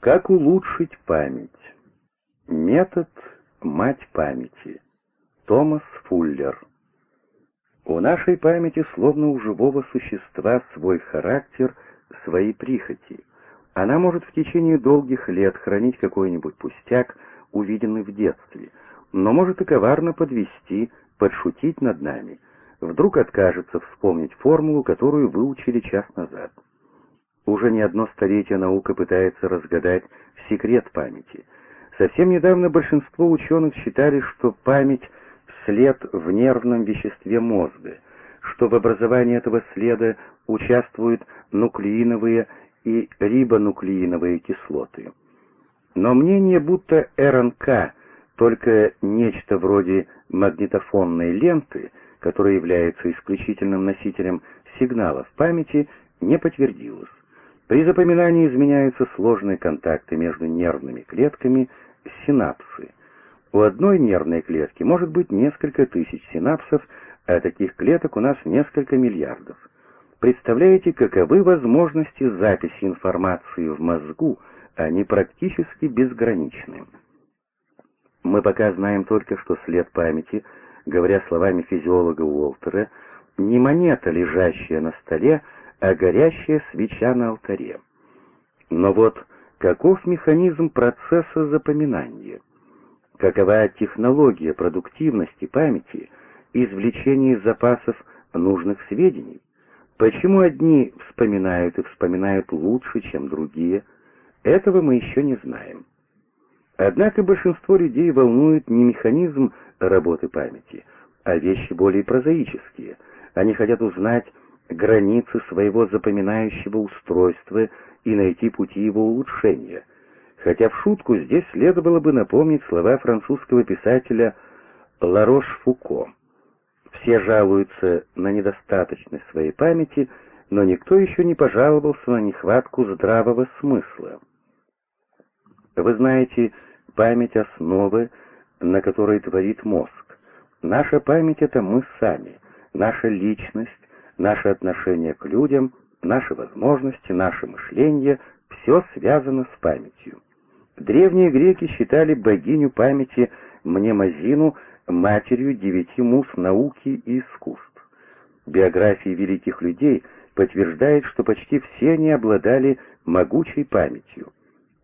Как улучшить память? Метод «Мать памяти». Томас Фуллер. У нашей памяти словно у живого существа свой характер, свои прихоти. Она может в течение долгих лет хранить какой-нибудь пустяк, увиденный в детстве, но может и коварно подвести, подшутить над нами. Вдруг откажется вспомнить формулу, которую выучили час назад. Уже не одно столетие наука пытается разгадать секрет памяти. Совсем недавно большинство ученых считали, что память — след в нервном веществе мозга, что в образовании этого следа участвуют нуклеиновые и рибонуклеиновые кислоты. Но мнение, будто РНК — только нечто вроде магнитофонной ленты, которая является исключительным носителем сигналов памяти, не подтвердилось. При запоминании изменяются сложные контакты между нервными клетками, синапсы. У одной нервной клетки может быть несколько тысяч синапсов, а таких клеток у нас несколько миллиардов. Представляете, каковы возможности записи информации в мозгу, они практически безграничны. Мы пока знаем только, что след памяти, говоря словами физиолога Уолтера, не монета, лежащая на столе, а горящая свеча на алтаре. Но вот каков механизм процесса запоминания? Какова технология продуктивности памяти, извлечения из запасов нужных сведений? Почему одни вспоминают и вспоминают лучше, чем другие? Этого мы еще не знаем. Однако большинство людей волнует не механизм работы памяти, а вещи более прозаические. Они хотят узнать, границы своего запоминающего устройства и найти пути его улучшения. Хотя в шутку здесь следовало бы напомнить слова французского писателя Ларош-Фуко. Все жалуются на недостаточность своей памяти, но никто еще не пожаловался на нехватку здравого смысла. Вы знаете, память — основы, на которой творит мозг. Наша память — это мы сами, наша личность, Наше отношение к людям, наши возможности, наше мышление — все связано с памятью. Древние греки считали богиню памяти Мнемозину матерью девяти муз науки и искусств. Биографии великих людей подтверждают, что почти все они обладали могучей памятью.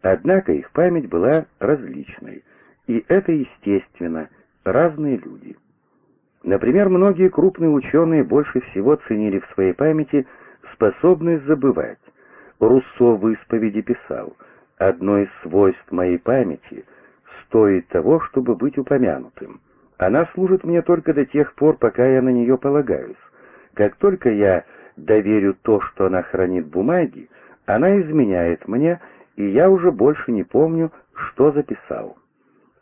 Однако их память была различной, и это естественно, разные люди. Например, многие крупные ученые больше всего ценили в своей памяти способность забывать. Руссо в исповеди писал, «Одно из свойств моей памяти стоит того, чтобы быть упомянутым. Она служит мне только до тех пор, пока я на нее полагаюсь. Как только я доверю то, что она хранит бумаги, она изменяет мне, и я уже больше не помню, что записал».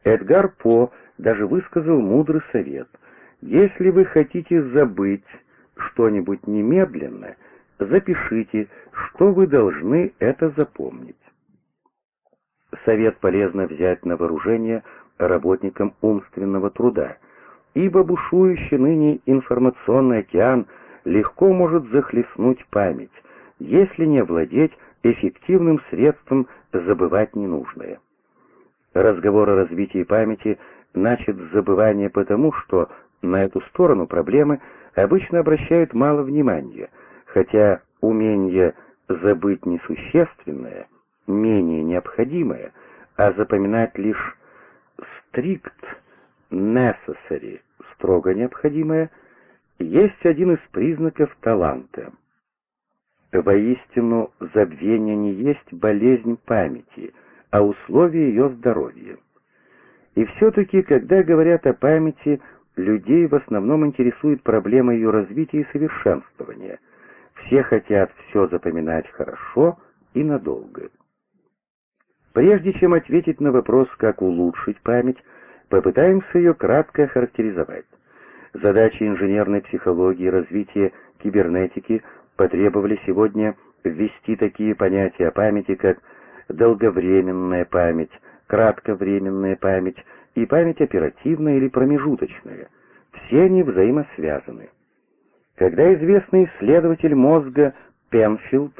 Эдгар По даже высказал мудрый совет — если вы хотите забыть что-нибудь немедленно, запишите, что вы должны это запомнить. Совет полезно взять на вооружение работникам умственного труда, ибо бушующий ныне информационный океан легко может захлестнуть память, если не владеть эффективным средством забывать ненужное. Разговор о развитии памяти начат с забывания потому, что на эту сторону проблемы обычно обращают мало внимания, хотя умение забыть несущественное, менее необходимое, а запоминать лишь strict necessary, строго необходимое, есть один из признаков таланта. Воистину, забвение не есть болезнь памяти, а условие ее здоровья. И все-таки, когда говорят о памяти, людей в основном интересует проблема ее развития и совершенствования. Все хотят все запоминать хорошо и надолго. Прежде чем ответить на вопрос, как улучшить память, попытаемся ее кратко охарактеризовать. Задачи инженерной психологии развития кибернетики потребовали сегодня ввести такие понятия о памяти, как долговременная память, кратковременная память, и память оперативная или промежуточная. Все они взаимосвязаны. Когда известный исследователь мозга Пенфилд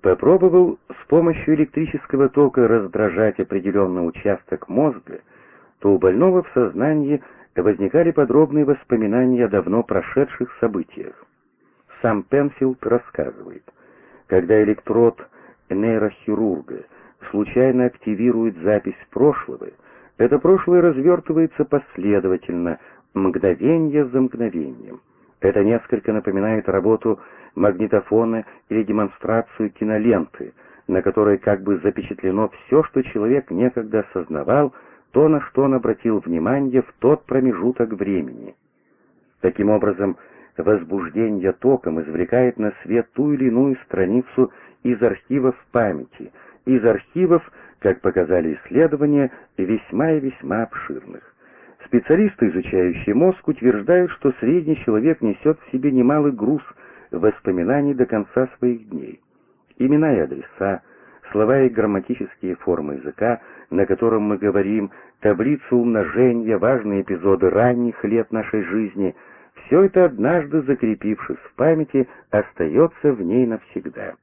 попробовал с помощью электрического тока раздражать определенный участок мозга, то у больного в сознании возникали подробные воспоминания о давно прошедших событиях. Сам Пенфилд рассказывает, когда электрод нейрохирурга случайно активирует запись прошлого, это прошлое развертывается последовательно, мгновение за мгновением. Это несколько напоминает работу магнитофона или демонстрацию киноленты, на которой как бы запечатлено все, что человек некогда осознавал, то, на что он обратил внимание в тот промежуток времени. Таким образом, возбуждение током извлекает на свет ту или иную страницу из архивов памяти, из архивов, как показали исследования, весьма и весьма обширных. Специалисты, изучающие мозг, утверждают, что средний человек несет в себе немалый груз воспоминаний до конца своих дней. Имена и адреса, слова и грамматические формы языка, на котором мы говорим, таблицу умножения, важные эпизоды ранних лет нашей жизни — все это, однажды закрепившись в памяти, остается в ней навсегда.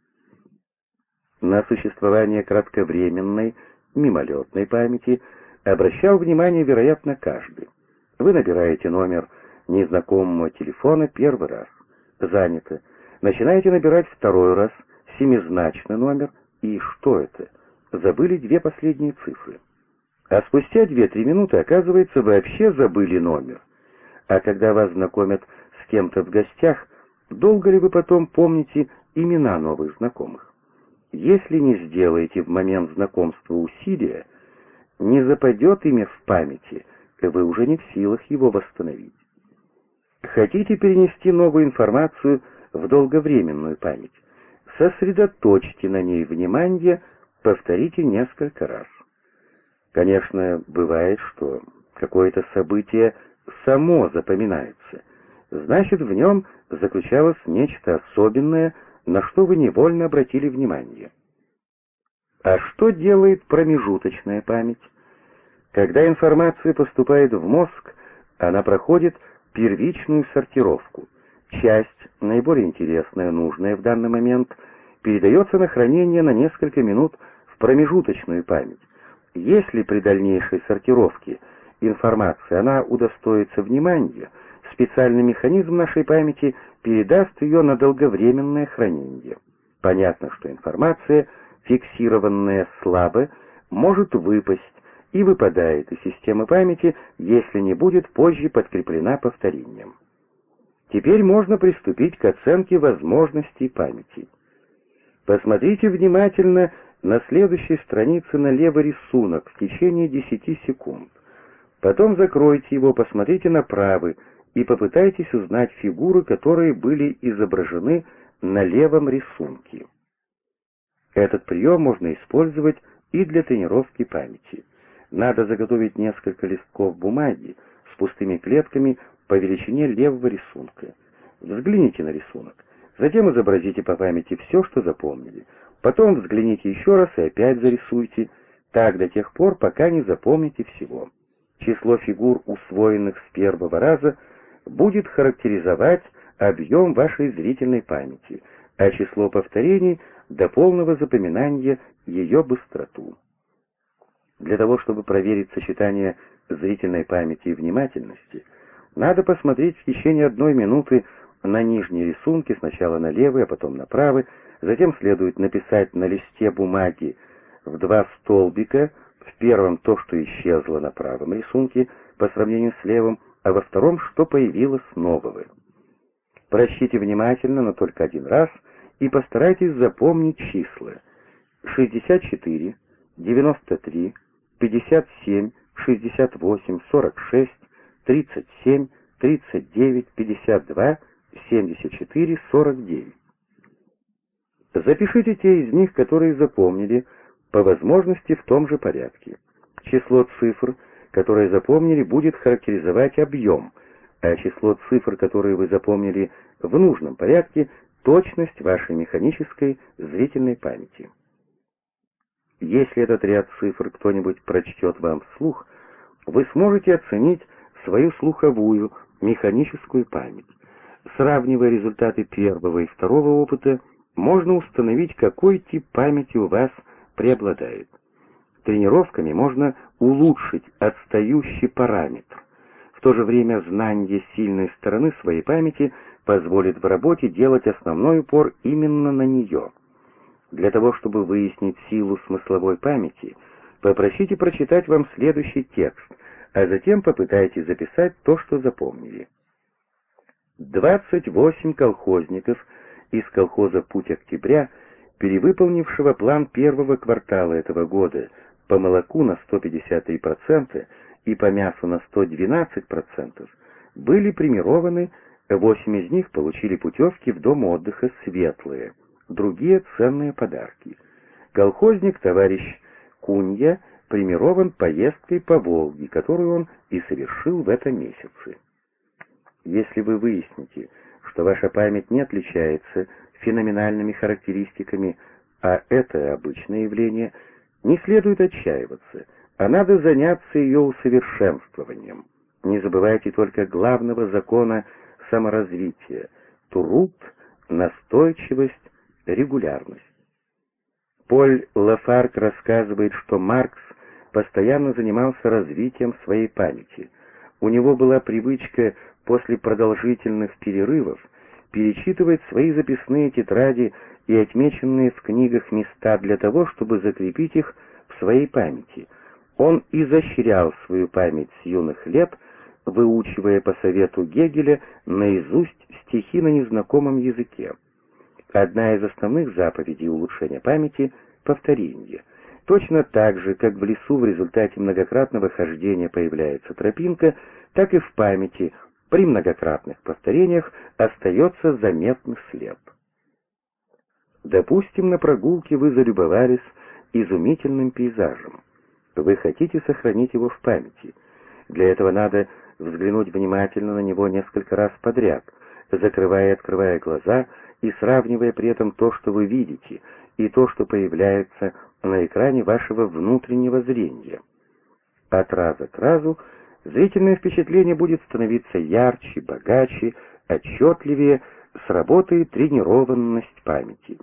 На существование кратковременной, мимолетной памяти обращал внимание, вероятно, каждый. Вы набираете номер незнакомого телефона первый раз. Занято. Начинаете набирать второй раз, семизначный номер, и что это? Забыли две последние цифры. А спустя две-три минуты, оказывается, вообще забыли номер. А когда вас знакомят с кем-то в гостях, долго ли вы потом помните имена новых знакомых? Если не сделаете в момент знакомства усилия, не западет имя в памяти, вы уже не в силах его восстановить. Хотите перенести новую информацию в долговременную память? Сосредоточьте на ней внимание, повторите несколько раз. Конечно, бывает, что какое-то событие само запоминается. Значит, в нем заключалось нечто особенное, на что вы невольно обратили внимание. А что делает промежуточная память? Когда информация поступает в мозг, она проходит первичную сортировку. Часть, наиболее интересная, нужная в данный момент, передается на хранение на несколько минут в промежуточную память. Если при дальнейшей сортировке – информация, она удостоится внимания, специальный механизм нашей памяти передаст ее на долговременное хранение. Понятно, что информация, фиксированная слабо, может выпасть и выпадает из системы памяти, если не будет позже подкреплена повторением. Теперь можно приступить к оценке возможностей памяти. Посмотрите внимательно на следующей странице налево рисунок в течение 10 секунд. Потом закройте его, посмотрите направо и попытайтесь узнать фигуры, которые были изображены на левом рисунке. Этот прием можно использовать и для тренировки памяти. Надо заготовить несколько листков бумаги с пустыми клетками по величине левого рисунка. Взгляните на рисунок. Затем изобразите по памяти все, что запомнили. Потом взгляните еще раз и опять зарисуйте. Так до тех пор, пока не запомните всего число фигур, усвоенных с первого раза, будет характеризовать объем вашей зрительной памяти, а число повторений — до полного запоминания ее быстроту. Для того, чтобы проверить сочетание зрительной памяти и внимательности, надо посмотреть в течение одной минуты на нижние рисунки, сначала на левый, а потом на правый, затем следует написать на листе бумаги в два столбика в первом то, что исчезло на правом рисунке по сравнению с левым, а во втором, что появилось нового. Прочтите внимательно, но только один раз, и постарайтесь запомнить числа. 64, 93, 57, 68, 46, 37, 39, 52, 74, 49. Запишите те из них, которые запомнили, по возможности в том же порядке. Число цифр, которые запомнили, будет характеризовать объем, а число цифр, которые вы запомнили в нужном порядке, точность вашей механической зрительной памяти. Если этот ряд цифр кто-нибудь прочтет вам вслух, вы сможете оценить свою слуховую, механическую память. Сравнивая результаты первого и второго опыта, можно установить, какой тип памяти у вас преобладает. Тренировками можно улучшить отстающий параметр. В то же время знание сильной стороны своей памяти позволит в работе делать основной упор именно на нее. Для того, чтобы выяснить силу смысловой памяти, попросите прочитать вам следующий текст, а затем попытайтесь записать то, что запомнили. 28 колхозников из колхоза «Путь октября», перевыполнившего план первого квартала этого года по молоку на 153% и по мясу на 112%, были премированы, 8 из них получили путевки в дом отдыха «Светлые», другие ценные подарки. Колхозник товарищ Кунья премирован поездкой по Волге, которую он и совершил в этом месяце. Если вы выясните, что ваша память не отличается феноменальными характеристиками, а это обычное явление, не следует отчаиваться, а надо заняться ее усовершенствованием. Не забывайте только главного закона саморазвития — труд, настойчивость, регулярность. Поль Лафарк рассказывает, что Маркс постоянно занимался развитием своей памяти. У него была привычка после продолжительных перерывов перечитывать свои записные тетради и отмеченные в книгах места для того, чтобы закрепить их в своей памяти. Он изощрял свою память с юных лет, выучивая по совету Гегеля наизусть стихи на незнакомом языке. Одна из основных заповедей улучшения памяти — повторение. Точно так же, как в лесу в результате многократного хождения появляется тропинка, так и в памяти при многократных повторениях остается заметный след. Допустим, на прогулке вы залюбовались изумительным пейзажем. Вы хотите сохранить его в памяти. Для этого надо взглянуть внимательно на него несколько раз подряд, закрывая и открывая глаза и сравнивая при этом то, что вы видите, и то, что появляется на экране вашего внутреннего зрения. От раза к разу зрительное впечатление будет становиться ярче, богаче, отчетливее, сработает тренированность памяти.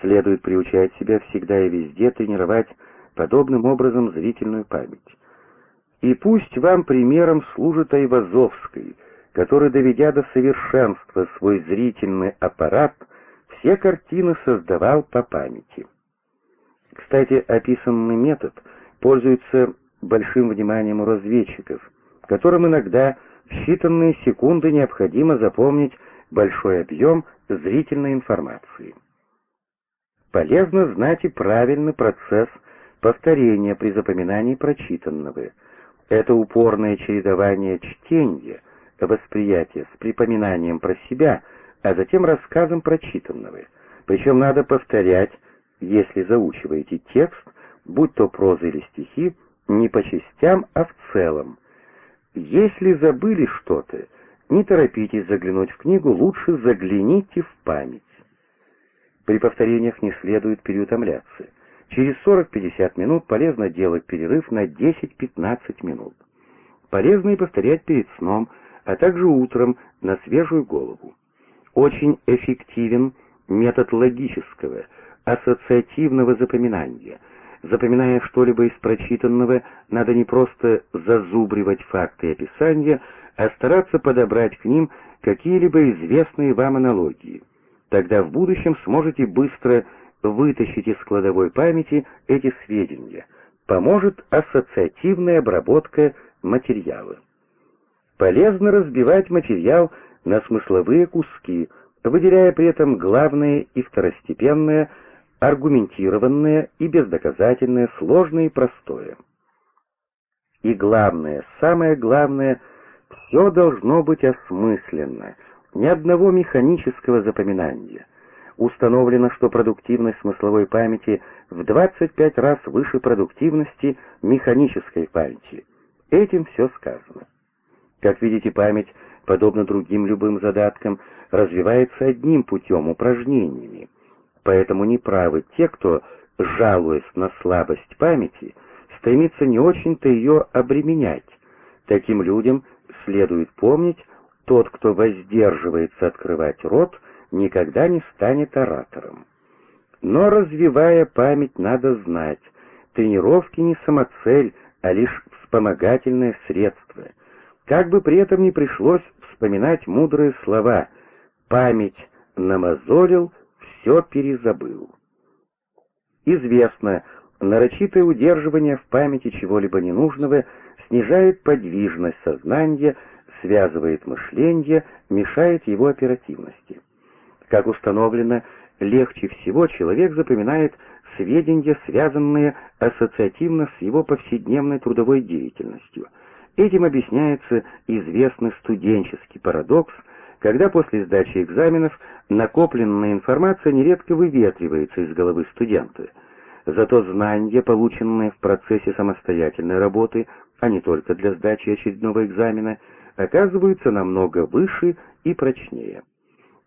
Следует приучать себя всегда и везде тренировать подобным образом зрительную память. И пусть вам примером служит Айвазовский – который, доведя до совершенства свой зрительный аппарат, все картины создавал по памяти. Кстати, описанный метод пользуется большим вниманием у разведчиков, которым иногда в считанные секунды необходимо запомнить большой объем зрительной информации. Полезно знать и правильный процесс повторения при запоминании прочитанного. Это упорное чередование чтения, восприятие с припоминанием про себя, а затем рассказом прочитанного. Причем надо повторять, если заучиваете текст, будь то проза или стихи, не по частям, а в целом. Если забыли что-то, не торопитесь заглянуть в книгу, лучше загляните в память. При повторениях не следует переутомляться. Через 40-50 минут полезно делать перерыв на 10-15 минут. Полезно и повторять перед сном, а также утром на свежую голову. Очень эффективен метод логического, ассоциативного запоминания. Запоминая что-либо из прочитанного, надо не просто зазубривать факты и описания, а стараться подобрать к ним какие-либо известные вам аналогии. Тогда в будущем сможете быстро вытащить из складовой памяти эти сведения. Поможет ассоциативная обработка материала. Полезно разбивать материал на смысловые куски, выделяя при этом главное и второстепенное, аргументированное и бездоказательное, сложное и простое. И главное, самое главное, все должно быть осмысленно, ни одного механического запоминания. Установлено, что продуктивность смысловой памяти в 25 раз выше продуктивности механической памяти. Этим все сказано. Как видите, память, подобно другим любым задаткам, развивается одним путем, упражнениями. Поэтому неправы те, кто, жалуясь на слабость памяти, стремится не очень-то ее обременять. Таким людям следует помнить, тот, кто воздерживается открывать рот, никогда не станет оратором. Но развивая память, надо знать, тренировки не самоцель, а лишь вспомогательное средство. Как бы при этом не пришлось вспоминать мудрые слова «память намазолил, все перезабыл». Известно, нарочитое удерживание в памяти чего-либо ненужного снижает подвижность сознания, связывает мышление, мешает его оперативности. Как установлено, легче всего человек запоминает сведения, связанные ассоциативно с его повседневной трудовой деятельностью. Этим объясняется известный студенческий парадокс, когда после сдачи экзаменов накопленная информация нередко выветривается из головы студента. Зато знания, полученные в процессе самостоятельной работы, а не только для сдачи очередного экзамена, оказываются намного выше и прочнее.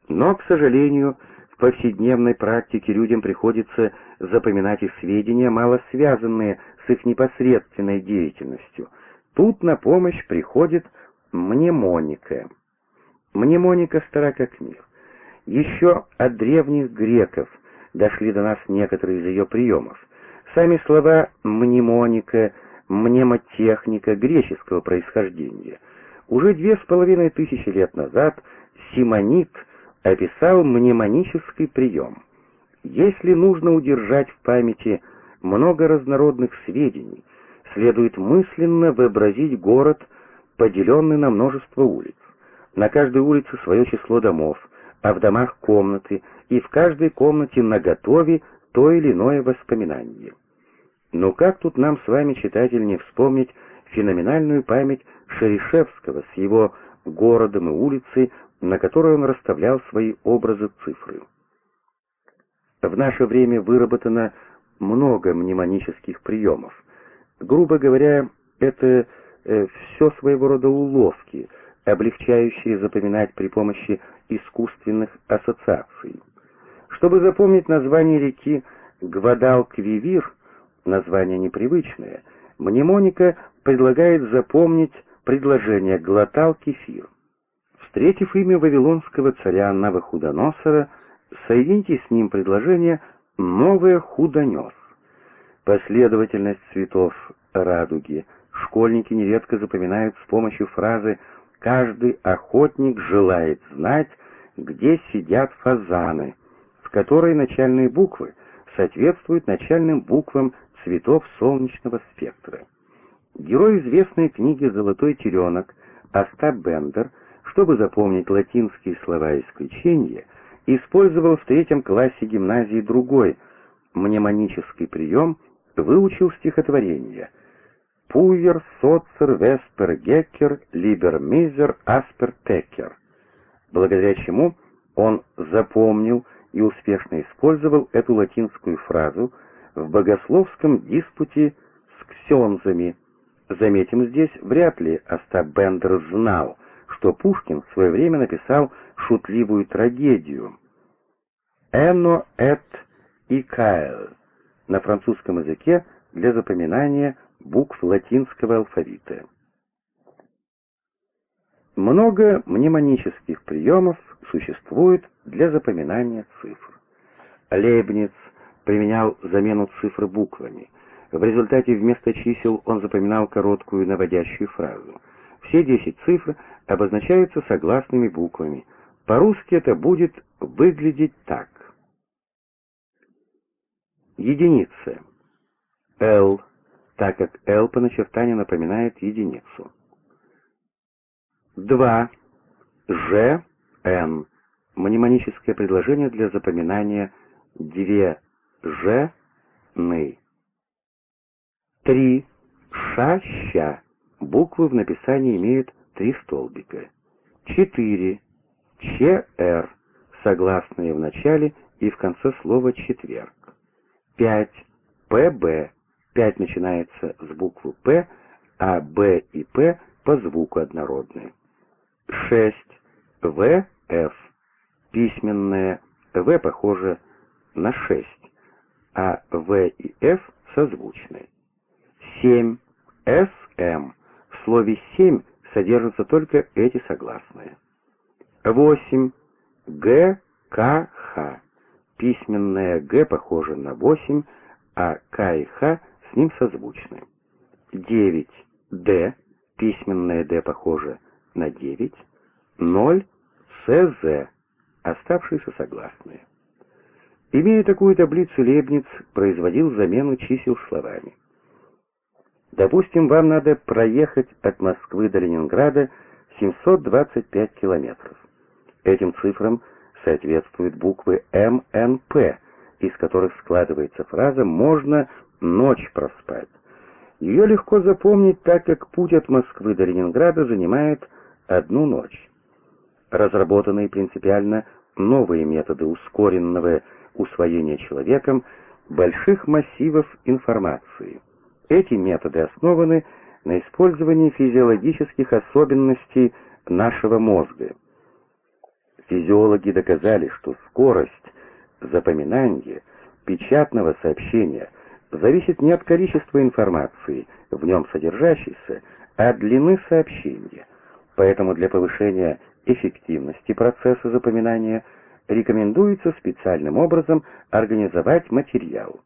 Но, к сожалению, в повседневной практике людям приходится запоминать и сведения, мало связанные с их непосредственной деятельностью. Тут на помощь приходит мнемоника. Мнемоника стара как мир. Еще от древних греков дошли до нас некоторые из ее приемов. Сами слова «мнемоника», «мнемотехника» греческого происхождения. Уже две с половиной тысячи лет назад Симонит описал мнемонический прием. Если нужно удержать в памяти много разнородных сведений, следует мысленно вообразить город, поделенный на множество улиц. На каждой улице свое число домов, а в домах комнаты, и в каждой комнате наготове то или иное воспоминание. Но как тут нам с вами, читатель, не вспомнить феноменальную память Шеришевского с его городом и улицей, на которой он расставлял свои образы цифры. В наше время выработано много мнемонических приемов. Грубо говоря, это э, все своего рода уловки, облегчающие запоминать при помощи искусственных ассоциаций. Чтобы запомнить название реки Гвадалквивир, название непривычное, мнемоника предлагает запомнить предложение «глотал кефир». Встретив имя вавилонского царя Навуходоносора, соедините с ним предложение «новое худонес». Последовательность цветов радуги школьники нередко запоминают с помощью фразы «каждый охотник желает знать, где сидят фазаны», в которой начальные буквы соответствуют начальным буквам цветов солнечного спектра. Герой известной книги «Золотой теленок» Остап Бендер, чтобы запомнить латинские слова исключения, использовал в третьем классе гимназии другой мнемонический прием, выучил стихотворение «Пуер, соцер, веспер, геккер, либер, мизер, аспер, текер», благодаря чему он запомнил и успешно использовал эту латинскую фразу в богословском диспуте с ксензами, Заметим здесь, вряд ли Остап Бендер знал, что Пушкин в свое время написал шутливую трагедию «Эно эт икаэл» на французском языке для запоминания букв латинского алфавита. Много мнемонических приемов существует для запоминания цифр. Лейбниц применял замену цифр буквами – в результате вместо чисел он запоминал короткую наводящую фразу. Все 10 цифр обозначаются согласными буквами. По-русски это будет выглядеть так. Единица. L, так как L по начертанию напоминает единицу. 2. Ж, Н. Мнемоническое предложение для запоминания две Ж, ны. Три. Ша-ща. Буквы в написании имеют три столбика. Четыре. Ч-р. Согласные в начале и в конце слова четверг. Пять. П-Б. Пять начинается с буквы П, а Б и П по звуку однородные. Шесть. В-Ф. Письменное В похоже на шесть, а В и Ф созвучны. 7. СМ. В слове «семь» содержатся только эти согласные. 8. Г. КХ. Письменное Г похоже на 8, а К и Х с ним созвучны. 9. Д. Письменное Д похоже на 9. 0. СЗ. Оставшиеся согласные. Имея такую таблицу, Лейбниц производил замену чисел словами. Допустим, вам надо проехать от Москвы до Ленинграда 725 километров. Этим цифрам соответствуют буквы МНП, из которых складывается фраза «можно ночь проспать». Ее легко запомнить, так как путь от Москвы до Ленинграда занимает одну ночь. Разработанные принципиально новые методы ускоренного усвоения человеком больших массивов информации. Эти методы основаны на использовании физиологических особенностей нашего мозга. Физиологи доказали, что скорость запоминания печатного сообщения зависит не от количества информации, в нем содержащейся, а от длины сообщения. Поэтому для повышения эффективности процесса запоминания – рекомендуется специальным образом организовать материал.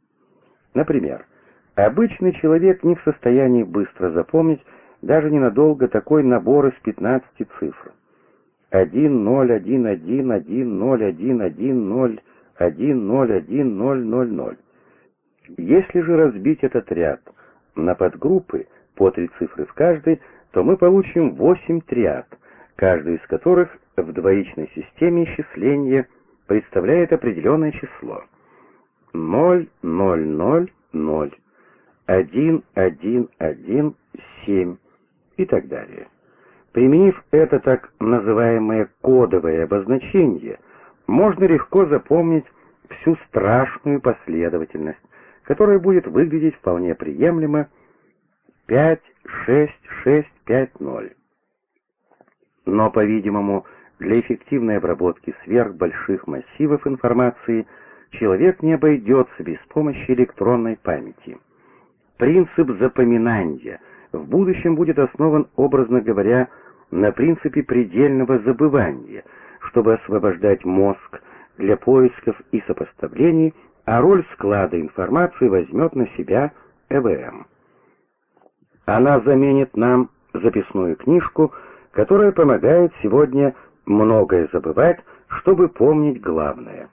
Например, обычный человек не в состоянии быстро запомнить даже ненадолго такой набор из 15 цифр. 1, 0, 1, 1, 1, 0, 1, 1, 0, 1, 0, 1, 0, 0, 0. Если же разбить этот ряд на подгруппы по три цифры в каждой, то мы получим 8 триад, каждый из которых в двоичной системе исчисления представляет определенное число. 0, 0, 0, 0, 1, 1, 1, 7 и так далее. Применив это так называемое кодовое обозначение, можно легко запомнить всю страшную последовательность, которая будет выглядеть вполне приемлемо 5, 6, 6, 5, 0. Но, по-видимому, для эффективной обработки сверхбольших массивов информации человек не обойдется без помощи электронной памяти. Принцип запоминания в будущем будет основан, образно говоря, на принципе предельного забывания, чтобы освобождать мозг для поисков и сопоставлений, а роль склада информации возьмет на себя ЭВМ. Она заменит нам записную книжку, которая помогает сегодня многое забывать, чтобы помнить главное.